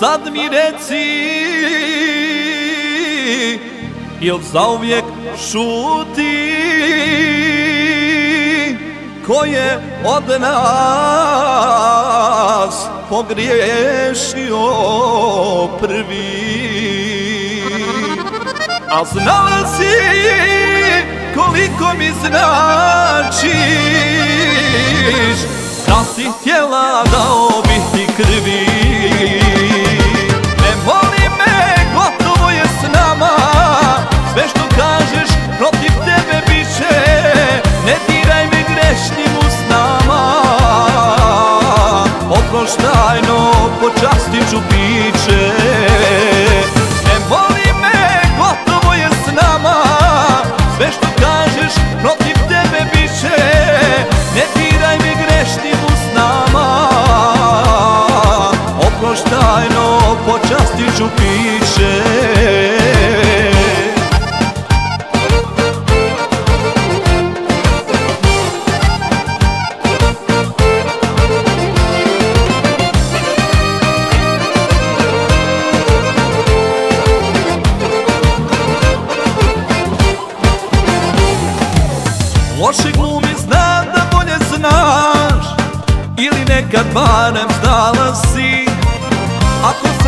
Sad mi reci Jel zauvijek šuti Ko je od nas pogriješio prvi. A znala si koliko mi značiš Da si htjela da ću piće. Loši glumi znam da bolje znaš Ili nekad barem znala si. Ako srce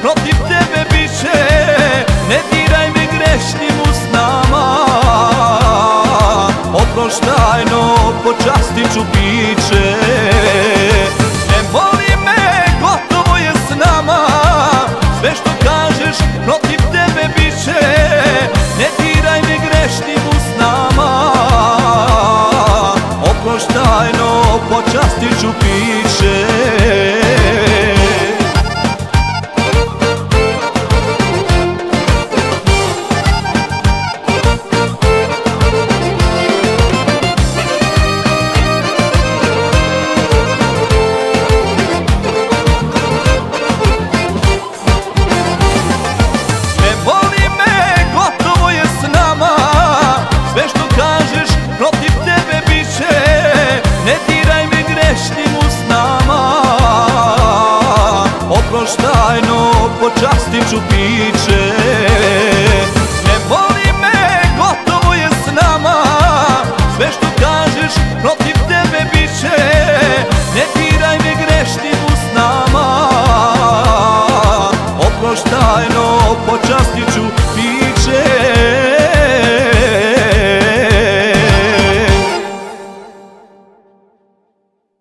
protiv tebe biće Ne diraj me grešnim usnama. Oproštajno počastit ću piće Ne voli me, gotovo je s nama. Sve što kažeš protiv tebe biće. Ne diraj me grešnim usnama. Oproštajno počastit ću piće noć tajno počastit ću piće.